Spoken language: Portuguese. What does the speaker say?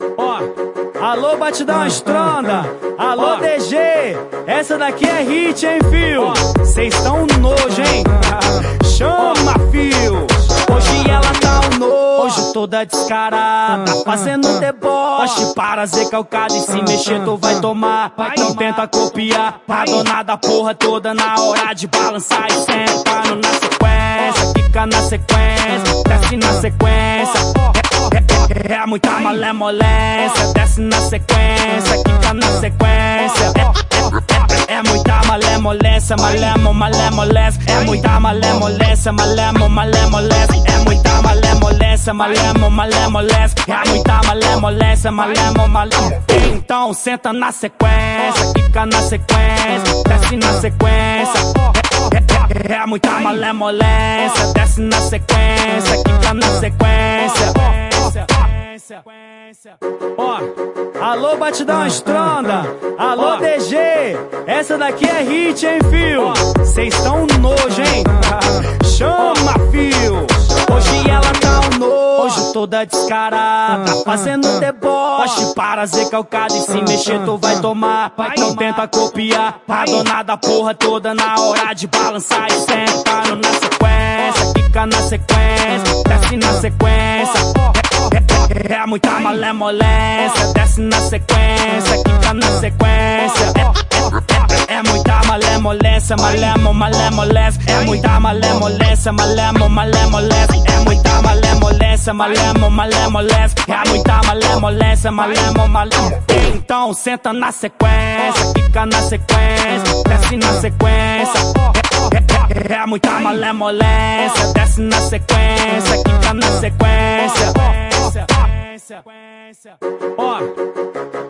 Ó, alô batidão estronda, alô DG, essa daqui é hit, hein, fio? Cês tão nojo, hein? Chama, fio! Hoje ela tá um nojo, toda descarada, fazendo deboche para ser calcada e se mexer tu vai tomar. Não tenta copiar, pra dona da porra toda na hora de balançar e sentando na sequência, fica na sequência, desce na sequência. É, é, é muita malemolência, desce na sequência, quica na sequência. É, é, é, é muita malemolência, malemo, malemolência. É muita malemolência, malemo, malemolência. É muita malemolência, malemo, malemolência. É muita malemolência, malemo, malemolência. Então senta na sequência, quica na sequência, desce na sequência. É, é, é muita malemolência, desce na sequência, quica na sequência sequência. Ó, alô batidão estronda, alô DG, essa daqui é hit, hein, fio? Cês tão nojo, hein? Chama, fio! Hoje ela tá um nojo, toda descarada, fazendo deboche para ser calcada e se mexer tu vai tomar. Não tenta copiar, pra dona da porra toda na hora de balançar e sentando na sequência, fica na sequência, desce na sequência. É muita malemolência, desce na sequência, quica na sequência. É, é, é, é muita malemolência, malemo, malemolência. É muita malemolência, malemo, malemolência. É muita malemolência, malemo, malemolência. É muita malemolência, malemo, malemolência. Então senta na sequência, quica na sequência, desce na sequência. É muita malemolência, desce na sequência, quica na sequência sequência. Ó.